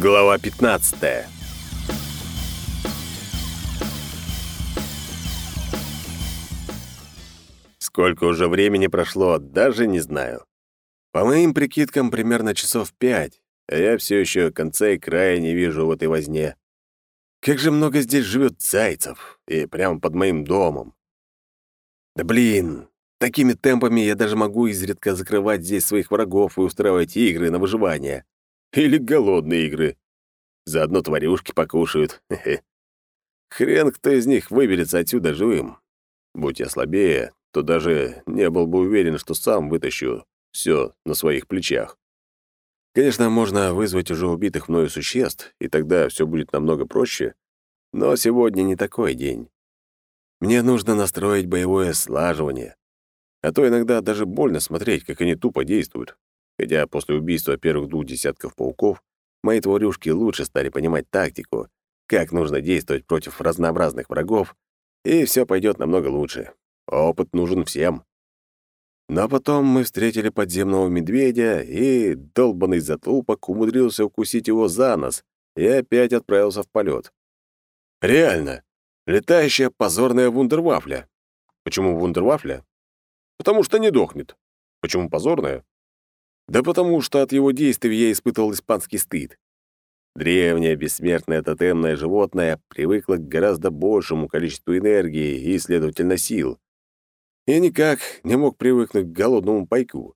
Глава 15. Сколько уже времени прошло, даже не знаю. По моим прикидкам, примерно часов пять, а я все еще конца и края не вижу в этой возне. Как же много здесь живет зайцев, и прямо под моим домом. Да блин, такими темпами я даже могу изредка закрывать здесь своих врагов и устраивать игры на выживание. Или голодные игры. Заодно тварюшки покушают. Хе -хе. Хрен кто из них выберется отсюда живым. Будь я слабее, то даже не был бы уверен, что сам вытащу все на своих плечах. Конечно, можно вызвать уже убитых мною существ, и тогда все будет намного проще, но сегодня не такой день. Мне нужно настроить боевое слаживание, а то иногда даже больно смотреть, как они тупо действуют. Хотя после убийства первых двух десятков пауков мои творюшки лучше стали понимать тактику, как нужно действовать против разнообразных врагов, и все пойдет намного лучше. А опыт нужен всем. Но потом мы встретили подземного медведя, и долбанный затупок умудрился укусить его за нос и опять отправился в полет. Реально, летающая позорная вундервафля. Почему вундервафля? Потому что не дохнет. Почему позорная? Да потому что от его действий я испытывал испанский стыд. Древнее бессмертное тотемное животное привыкло к гораздо большему количеству энергии и, следовательно, сил. Я никак не мог привыкнуть к голодному пайку.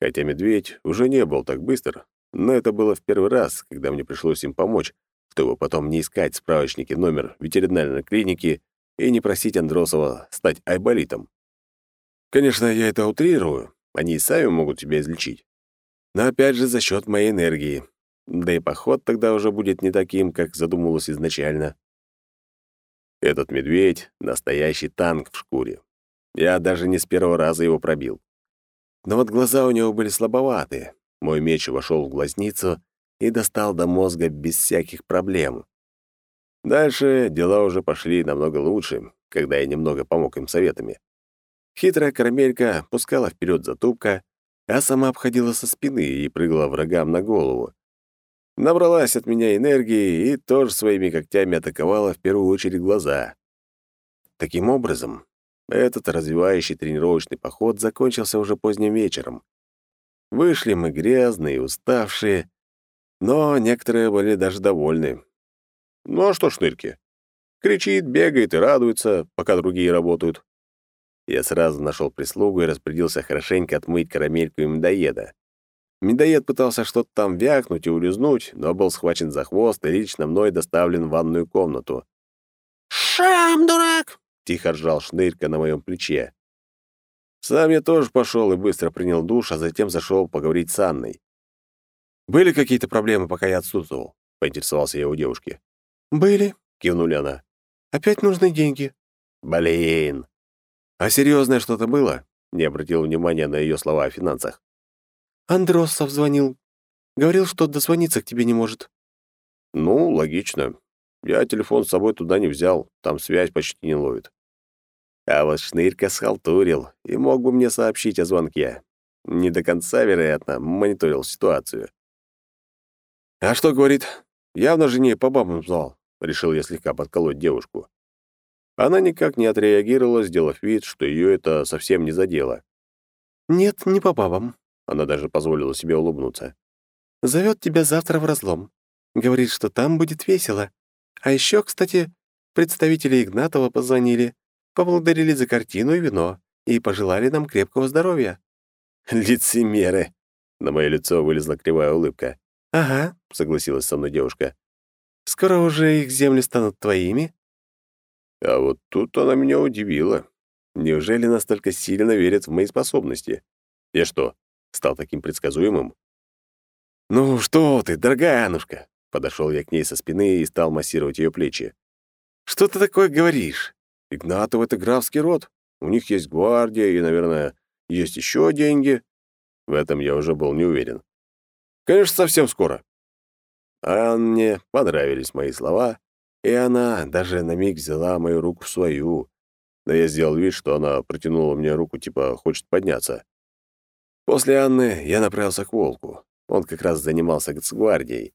Хотя медведь уже не был так быстр, но это было в первый раз, когда мне пришлось им помочь, чтобы потом не искать справочники номер ветеринарной клиники и не просить Андросова стать айболитом. Конечно, я это утрирую, они и сами могут тебя излечить. Но опять же за счет моей энергии. Да и поход тогда уже будет не таким, как задумывалось изначально. Этот медведь — настоящий танк в шкуре. Я даже не с первого раза его пробил. Но вот глаза у него были слабоватые. Мой меч вошел в глазницу и достал до мозга без всяких проблем. Дальше дела уже пошли намного лучше, когда я немного помог им советами. Хитрая карамелька пускала вперед затупка, а сама обходила со спины и прыгала врагам на голову. Набралась от меня энергии и тоже своими когтями атаковала в первую очередь глаза. Таким образом, этот развивающий тренировочный поход закончился уже поздним вечером. Вышли мы грязные, и уставшие, но некоторые были даже довольны. Ну а что шнырки? Кричит, бегает и радуется, пока другие работают. Я сразу нашел прислугу и распорядился хорошенько отмыть карамельку и медоеда. Медоед пытался что-то там вякнуть и улизнуть, но был схвачен за хвост и лично мной доставлен в ванную комнату. «Шам, дурак!» — тихо ржал шнырька на моем плече. Сам я тоже пошел и быстро принял душ, а затем зашел поговорить с Анной. «Были какие-то проблемы, пока я отсутствовал?» — поинтересовался я у девушки. «Были», — кивнула она. «Опять нужны деньги». «Блин!» «А серьезное что-то было?» — не обратил внимания на ее слова о финансах. «Андросов звонил. Говорил, что дозвониться к тебе не может». «Ну, логично. Я телефон с собой туда не взял, там связь почти не ловит». А вот Шнырька схалтурил и мог бы мне сообщить о звонке. Не до конца, вероятно, мониторил ситуацию. «А что, — говорит, — явно же не по бабам звал», — решил я слегка подколоть девушку. Она никак не отреагировала, сделав вид, что ее это совсем не задело. «Нет, не по бабам», — она даже позволила себе улыбнуться. «Зовет тебя завтра в разлом. Говорит, что там будет весело. А еще, кстати, представители Игнатова позвонили, поблагодарили за картину и вино и пожелали нам крепкого здоровья». «Лицемеры!» — на мое лицо вылезла кривая улыбка. «Ага», — согласилась со мной девушка. «Скоро уже их земли станут твоими, а вот тут она меня удивила. Неужели настолько сильно верит в мои способности? Я что, стал таким предсказуемым? «Ну что ты, дорогая Анушка!» Подошел я к ней со спины и стал массировать ее плечи. «Что ты такое говоришь? Игнатов — это графский род. У них есть гвардия и, наверное, есть еще деньги». В этом я уже был не уверен. «Конечно, совсем скоро». Анне понравились мои слова, и она даже на миг взяла мою руку в свою, но я сделал вид, что она протянула мне руку, типа хочет подняться. После Анны я направился к волку. Он как раз занимался с гвардией.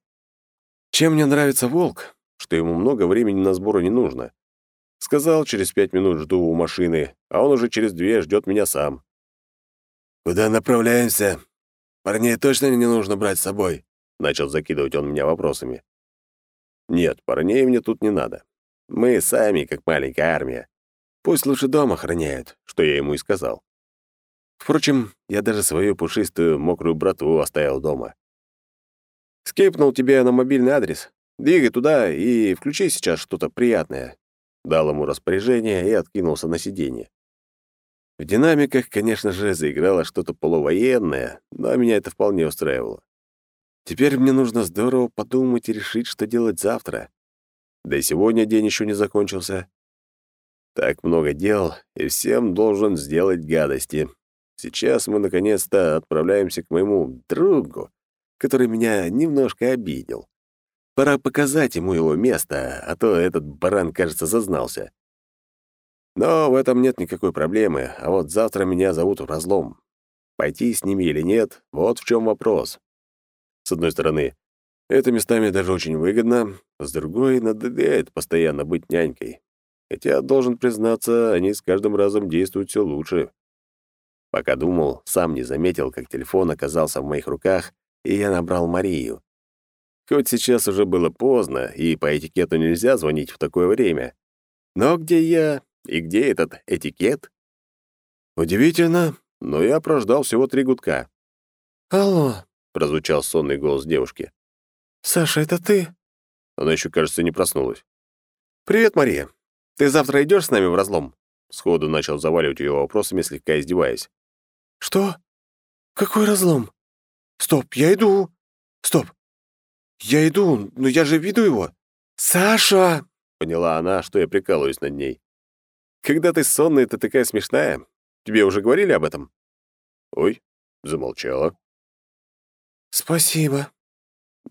Чем мне нравится волк? Что ему много времени на сборы не нужно. Сказал, через пять минут жду у машины, а он уже через две ждет меня сам. «Куда направляемся? Парней точно не нужно брать с собой?» Начал закидывать он меня вопросами. Нет, парней мне тут не надо. Мы сами, как маленькая армия. Пусть лучше дома охраняют, что я ему и сказал. Впрочем, я даже свою пушистую мокрую брату оставил дома. Скипнул тебе на мобильный адрес. Двигай туда и включи сейчас что-то приятное. Дал ему распоряжение и откинулся на сиденье. В динамиках, конечно же, заиграло что-то полувоенное, но меня это вполне устраивало. Теперь мне нужно здорово подумать и решить, что делать завтра. Да и сегодня день еще не закончился. Так много дел, и всем должен сделать гадости. Сейчас мы наконец-то отправляемся к моему другу, который меня немножко обидел. Пора показать ему его место, а то этот баран, кажется, зазнался. Но в этом нет никакой проблемы, а вот завтра меня зовут в разлом. Пойти с ними или нет — вот в чем вопрос. С одной стороны, это местами даже очень выгодно, с другой — надоедает постоянно быть нянькой. Хотя, должен признаться, они с каждым разом действуют все лучше. Пока думал, сам не заметил, как телефон оказался в моих руках, и я набрал Марию. Хоть сейчас уже было поздно, и по этикету нельзя звонить в такое время. Но где я и где этот этикет? Удивительно, но я прождал всего три гудка. «Алло», прозвучал сонный голос девушки. «Саша, это ты?» Она еще, кажется, не проснулась. «Привет, Мария. Ты завтра идешь с нами в разлом?» Сходу начал заваливать ее вопросами, слегка издеваясь. «Что? Какой разлом? Стоп, я иду. Стоп. Я иду, но я же веду его. Саша!» Поняла она, что я прикалываюсь над ней. «Когда ты сонная, ты такая смешная. Тебе уже говорили об этом?» «Ой», — замолчала. «Спасибо».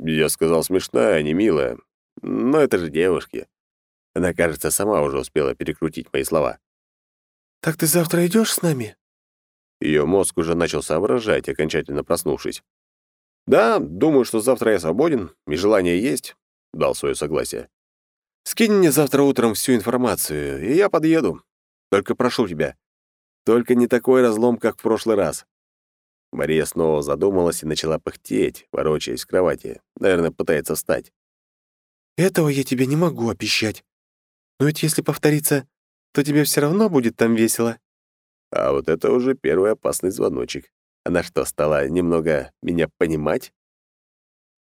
Я сказал смешная, а не милая. Но это же девушки. Она, кажется, сама уже успела перекрутить мои слова. «Так ты завтра идешь с нами?» Ее мозг уже начал соображать, окончательно проснувшись. «Да, думаю, что завтра я свободен, и желание есть», — дал свое согласие. «Скинь мне завтра утром всю информацию, и я подъеду. Только прошу тебя, только не такой разлом, как в прошлый раз». Мария снова задумалась и начала пыхтеть, ворочаясь в кровати. Наверное, пытается встать. «Этого я тебе не могу обещать. Но ведь если повторится, то тебе все равно будет там весело». А вот это уже первый опасный звоночек. Она что, стала немного меня понимать?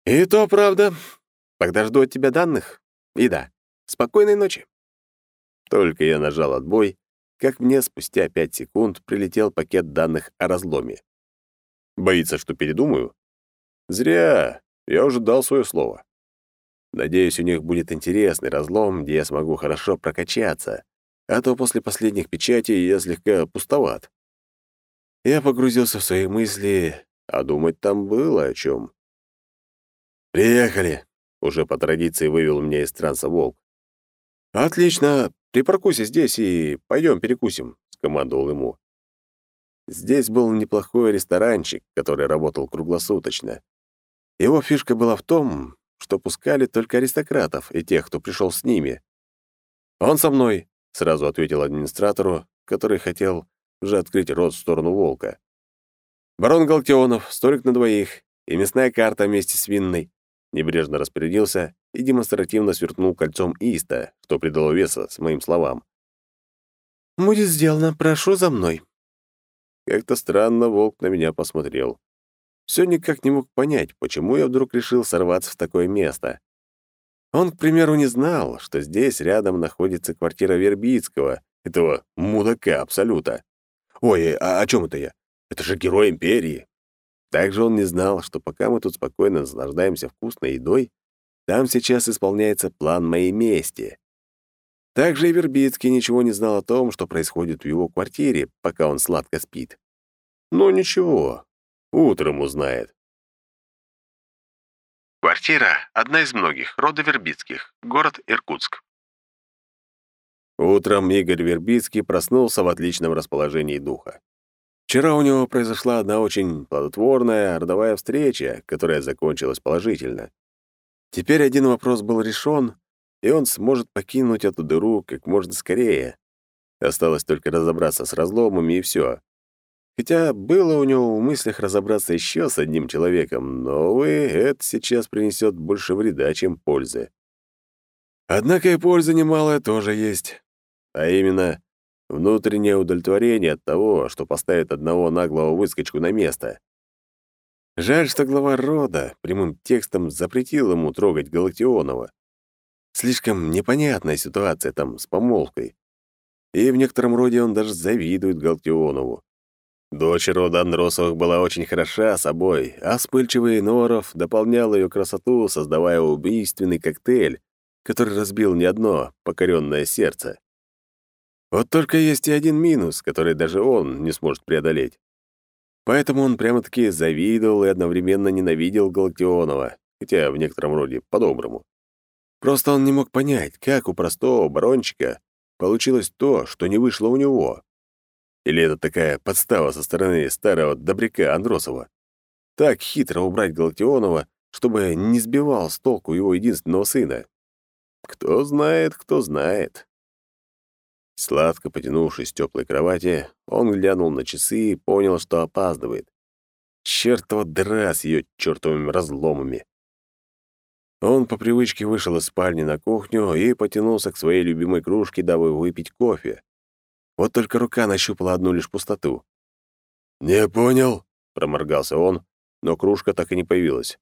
«И то правда. Тогда от тебя данных. И да, спокойной ночи». Только я нажал отбой, как мне спустя пять секунд прилетел пакет данных о разломе. Боится, что передумаю? Зря. Я уже дал свое слово. Надеюсь, у них будет интересный разлом, где я смогу хорошо прокачаться, а то после последних печатей я слегка пустоват. Я погрузился в свои мысли, а думать там было о чем. «Приехали!» — уже по традиции вывел меня из транса волк. «Отлично! Припаркуйся здесь и пойдем перекусим», — скомандовал ему. Здесь был неплохой ресторанчик, который работал круглосуточно. Его фишка была в том, что пускали только аристократов и тех, кто пришел с ними. «Он со мной», — сразу ответил администратору, который хотел уже открыть рот в сторону волка. «Барон Галтионов, столик на двоих и мясная карта вместе с винной». Небрежно распорядился и демонстративно сверкнул кольцом Иста, что придало веса с моим словам. «Будет сделано, прошу за мной», как-то странно волк на меня посмотрел. Все никак не мог понять, почему я вдруг решил сорваться в такое место. Он, к примеру, не знал, что здесь рядом находится квартира Вербицкого, этого мудака абсолюта. Ой, э, а о чем это я? Это же герой империи. Также он не знал, что пока мы тут спокойно наслаждаемся вкусной едой, там сейчас исполняется план моей мести. Также и Вербицкий ничего не знал о том, что происходит в его квартире, пока он сладко спит. Но ничего, утром узнает. Квартира — одна из многих, рода Вербицких, город Иркутск. Утром Игорь Вербицкий проснулся в отличном расположении духа. Вчера у него произошла одна очень плодотворная родовая встреча, которая закончилась положительно. Теперь один вопрос был решен, и он сможет покинуть эту дыру как можно скорее. Осталось только разобраться с разломами и все. Хотя было у него в мыслях разобраться еще с одним человеком, но, увы, это сейчас принесет больше вреда, чем пользы. Однако и польза немалая тоже есть. А именно, внутреннее удовлетворение от того, что поставит одного наглого выскочку на место. Жаль, что глава рода прямым текстом запретил ему трогать Галактионова. Слишком непонятная ситуация там с помолвкой. И в некотором роде он даже завидует Галтионову. Дочь рода Андросовых была очень хороша собой, а вспыльчивый Норов дополнял ее красоту, создавая убийственный коктейль, который разбил не одно покоренное сердце. Вот только есть и один минус, который даже он не сможет преодолеть. Поэтому он прямо-таки завидовал и одновременно ненавидел Галактионова, хотя в некотором роде по-доброму. Просто он не мог понять, как у простого барончика получилось то, что не вышло у него. Или это такая подстава со стороны старого добряка Андросова? Так хитро убрать Галактионова, чтобы не сбивал с толку его единственного сына. Кто знает, кто знает. Сладко потянувшись с теплой кровати, он глянул на часы и понял, что опаздывает. Чертова дыра с ее чертовыми разломами. Он по привычке вышел из спальни на кухню и потянулся к своей любимой кружке, дабы выпить кофе. Вот только рука нащупала одну лишь пустоту. «Не понял», — проморгался он, но кружка так и не появилась.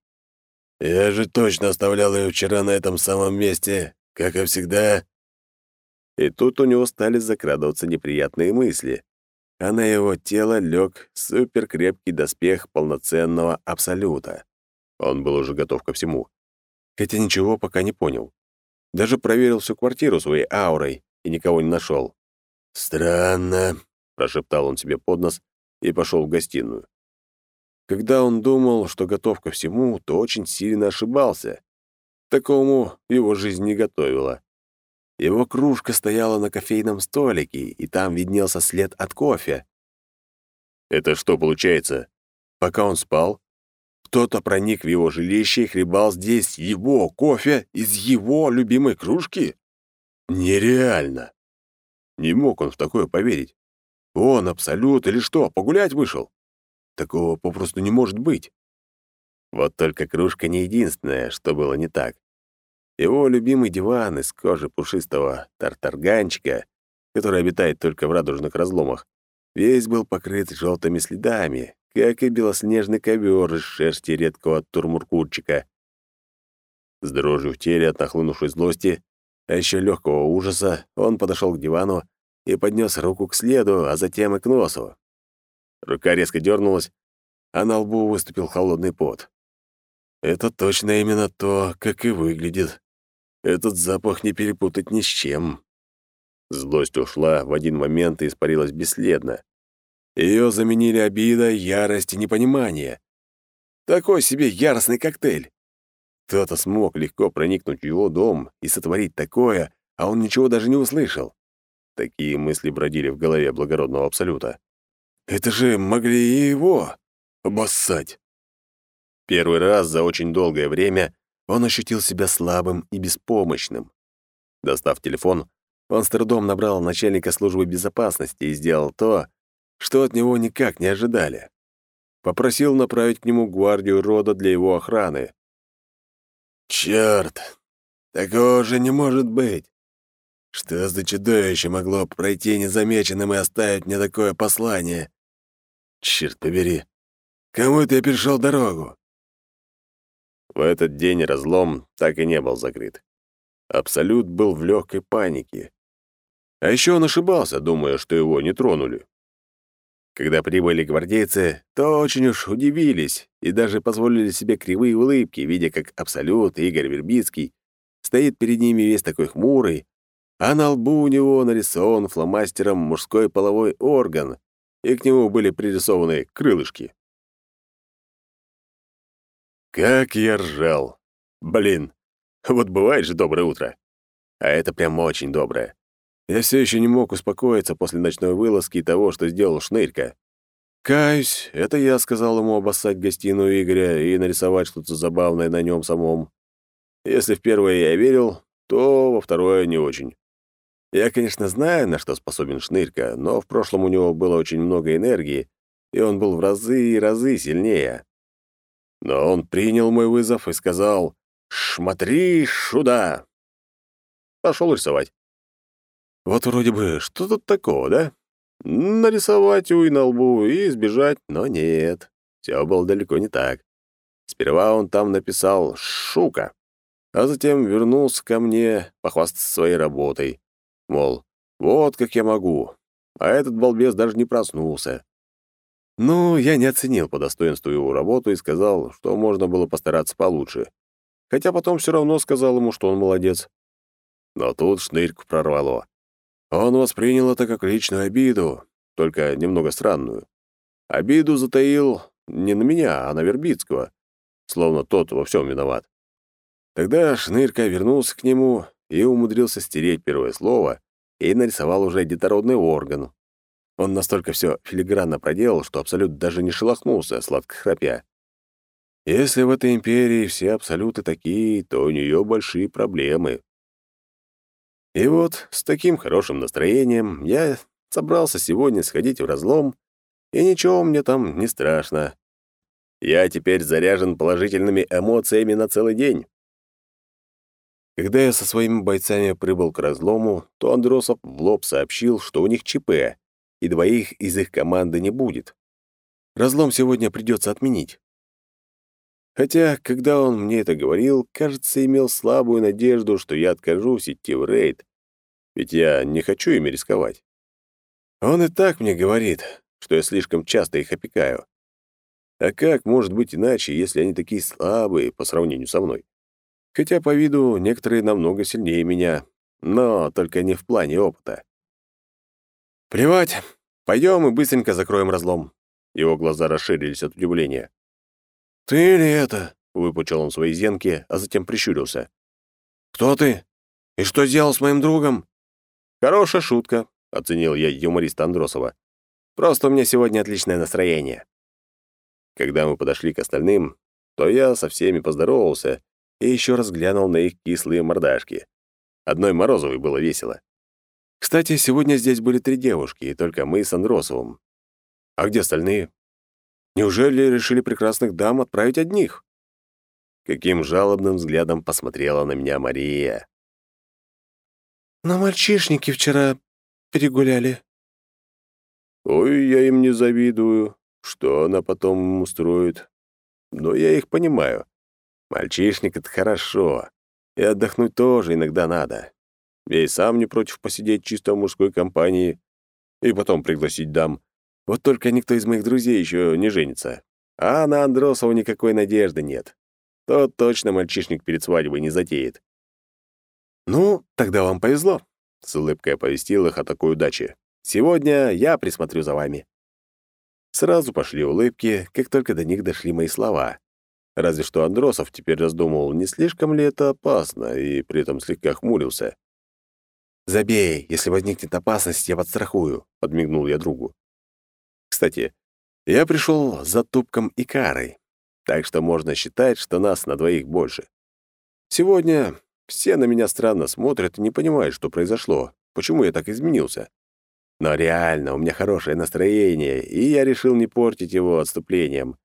«Я же точно оставлял ее вчера на этом самом месте, как и всегда». И тут у него стали закрадываться неприятные мысли, а на его тело лег суперкрепкий доспех полноценного Абсолюта. Он был уже готов ко всему хотя ничего пока не понял. Даже проверил всю квартиру своей аурой и никого не нашел. «Странно», — прошептал он себе под нос и пошел в гостиную. Когда он думал, что готов ко всему, то очень сильно ошибался. Такому его жизнь не готовила. Его кружка стояла на кофейном столике, и там виднелся след от кофе. Это что получается? Пока он спал, кто-то проник в его жилище и хлебал здесь его кофе из его любимой кружки? Нереально! Не мог он в такое поверить. Он абсолют или что, погулять вышел? Такого попросту не может быть. Вот только кружка не единственная, что было не так. Его любимый диван из кожи пушистого тартарганчика, который обитает только в радужных разломах, весь был покрыт желтыми следами, как и белоснежный ковер из шерсти редкого турмуркурчика. С дрожью в теле от нахлынувшей злости, а еще легкого ужаса, он подошел к дивану и поднес руку к следу, а затем и к носу. Рука резко дернулась, а на лбу выступил холодный пот. Это точно именно то, как и выглядит. Этот запах не перепутать ни с чем. Злость ушла в один момент и испарилась бесследно. Ее заменили обида, ярость и непонимание. Такой себе яростный коктейль. Кто-то смог легко проникнуть в его дом и сотворить такое, а он ничего даже не услышал. Такие мысли бродили в голове благородного Абсолюта. «Это же могли и его обоссать!» Первый раз за очень долгое время он ощутил себя слабым и беспомощным. Достав телефон, он с трудом набрал начальника службы безопасности и сделал то, что от него никак не ожидали. Попросил направить к нему гвардию рода для его охраны. «Чёрт! Такого же не может быть! Что за чудовище могло пройти незамеченным и оставить мне такое послание? Черт побери! Кому это я перешел дорогу?» В этот день разлом так и не был закрыт. Абсолют был в легкой панике. А еще он ошибался, думая, что его не тронули. Когда прибыли гвардейцы, то очень уж удивились и даже позволили себе кривые улыбки, видя, как Абсолют Игорь Вербицкий стоит перед ними весь такой хмурый, а на лбу у него нарисован фломастером мужской половой орган, и к нему были пририсованы крылышки. Как я ржал! Блин, вот бывает же доброе утро. А это прям очень доброе. Я все еще не мог успокоиться после ночной вылазки и того, что сделал Шнырька. Каюсь, это я сказал ему обоссать гостиную Игоря и нарисовать что-то забавное на нем самом. Если в первое я верил, то во второе не очень. Я, конечно, знаю, на что способен Шнырька, но в прошлом у него было очень много энергии, и он был в разы и разы сильнее. Но он принял мой вызов и сказал «Шмотри сюда!» Пошел рисовать. Вот вроде бы, что тут такого, да? Нарисовать уй на лбу и сбежать, но нет. Все было далеко не так. Сперва он там написал «Шука», а затем вернулся ко мне похвастаться своей работой. Мол, вот как я могу. А этот балбес даже не проснулся. Ну, я не оценил по достоинству его работу и сказал, что можно было постараться получше. Хотя потом все равно сказал ему, что он молодец. Но тут шнырьку прорвало. Он воспринял это как личную обиду, только немного странную. Обиду затаил не на меня, а на Вербицкого, словно тот во всем виноват. Тогда Шнырька вернулся к нему и умудрился стереть первое слово и нарисовал уже детородный орган. Он настолько все филигранно проделал, что Абсолют даже не шелохнулся, сладко храпя. Если в этой империи все абсолюты такие, то у нее большие проблемы. И вот с таким хорошим настроением я собрался сегодня сходить в разлом, и ничего мне там не страшно. Я теперь заряжен положительными эмоциями на целый день. Когда я со своими бойцами прибыл к разлому, то Андросов в лоб сообщил, что у них ЧП, и двоих из их команды не будет. Разлом сегодня придется отменить. Хотя, когда он мне это говорил, кажется, имел слабую надежду, что я откажусь идти в рейд, ведь я не хочу ими рисковать. Он и так мне говорит, что я слишком часто их опекаю. А как может быть иначе, если они такие слабые по сравнению со мной? Хотя по виду некоторые намного сильнее меня, но только не в плане опыта. «Плевать, пойдем и быстренько закроем разлом». Его глаза расширились от удивления. «Ты ли это?» — выпучил он свои зенки, а затем прищурился. «Кто ты? И что сделал с моим другом?» «Хорошая шутка», — оценил я юмориста Андросова. «Просто у меня сегодня отличное настроение». Когда мы подошли к остальным, то я со всеми поздоровался и еще раз глянул на их кислые мордашки. Одной Морозовой было весело. Кстати, сегодня здесь были три девушки, и только мы с Андросовым. «А где остальные?» Неужели решили прекрасных дам отправить одних? Каким жалобным взглядом посмотрела на меня Мария. На мальчишники вчера перегуляли. Ой, я им не завидую, что она потом устроит. Но я их понимаю. Мальчишник — это хорошо. И отдохнуть тоже иногда надо. Я и сам не против посидеть чисто в мужской компании и потом пригласить дам — вот только никто из моих друзей еще не женится. А на Андросова никакой надежды нет. Тот точно мальчишник перед свадьбой не затеет. «Ну, тогда вам повезло», — с улыбкой оповестил их о такой удаче. «Сегодня я присмотрю за вами». Сразу пошли улыбки, как только до них дошли мои слова. Разве что Андросов теперь раздумывал, не слишком ли это опасно, и при этом слегка хмурился. «Забей, если возникнет опасность, я подстрахую», — подмигнул я другу. Кстати, я пришел за тупком и карой, так что можно считать, что нас на двоих больше. Сегодня все на меня странно смотрят и не понимают, что произошло, почему я так изменился. Но реально, у меня хорошее настроение, и я решил не портить его отступлением.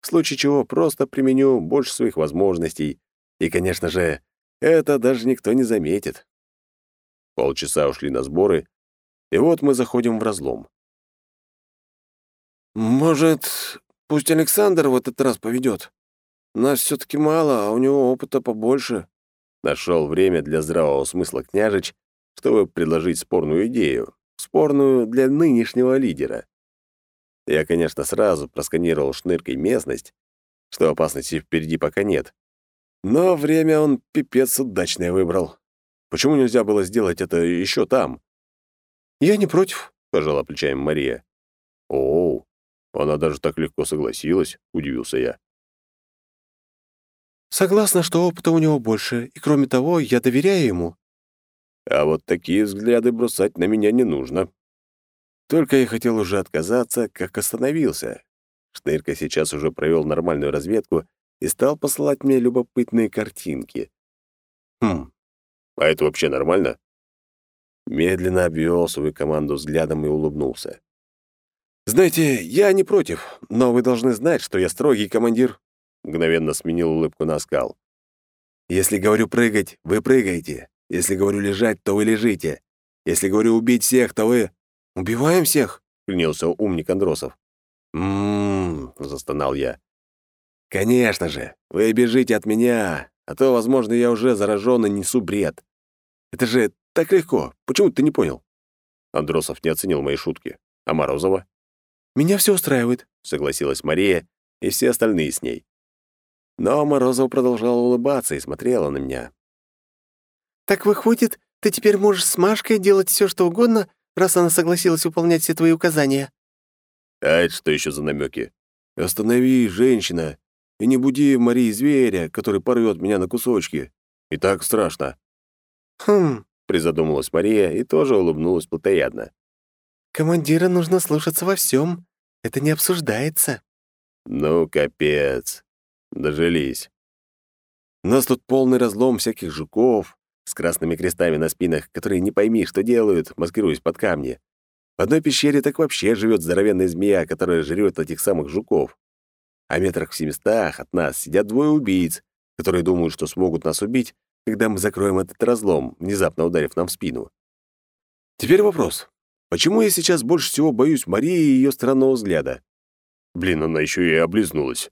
В случае чего просто применю больше своих возможностей. И, конечно же, это даже никто не заметит. Полчаса ушли на сборы, и вот мы заходим в разлом. «Может, пусть Александр в этот раз поведет? Нас все таки мало, а у него опыта побольше». Нашел время для здравого смысла княжич, чтобы предложить спорную идею, спорную для нынешнего лидера. Я, конечно, сразу просканировал шныркой местность, что опасности впереди пока нет. Но время он пипец удачное выбрал. Почему нельзя было сделать это еще там? «Я не против», — пожала плечами Мария. «Оу, она даже так легко согласилась, удивился я. Согласна, что опыта у него больше, и кроме того, я доверяю ему. А вот такие взгляды бросать на меня не нужно. Только я хотел уже отказаться, как остановился. Шнырка сейчас уже провел нормальную разведку и стал посылать мне любопытные картинки. Хм, а это вообще нормально? Медленно обвел свою команду взглядом и улыбнулся. «Знаете, я не против, но вы должны знать, что я строгий командир», — мгновенно сменил улыбку на оскал. «Если говорю прыгать, вы прыгаете. Если говорю лежать, то вы лежите. Если говорю убить всех, то вы...» «Убиваем всех?» — клянился умник Андросов. «М-м-м», застонал я. «Конечно же, вы бежите от меня, а то, возможно, я уже заражен и несу бред. Это же так легко. Почему ты не понял?» Андросов не оценил мои шутки. «А Морозова?» Меня все устраивает», — согласилась Мария и все остальные с ней. Но Морозова продолжала улыбаться и смотрела на меня. «Так выходит, ты теперь можешь с Машкой делать все, что угодно, раз она согласилась выполнять все твои указания». «А это что еще за намеки? «Останови, женщина, и не буди Марии зверя, который порвет меня на кусочки. И так страшно». «Хм», — призадумалась Мария и тоже улыбнулась плотоядно. «Командира нужно слушаться во всем, это не обсуждается». «Ну, капец. Дожились. У нас тут полный разлом всяких жуков с красными крестами на спинах, которые не пойми, что делают, маскируясь под камни. В одной пещере так вообще живет здоровенная змея, которая жрет этих самых жуков. А метрах в семистах от нас сидят двое убийц, которые думают, что смогут нас убить, когда мы закроем этот разлом, внезапно ударив нам в спину. Теперь вопрос. Почему я сейчас больше всего боюсь Марии и ее странного взгляда? Блин, она еще и облизнулась.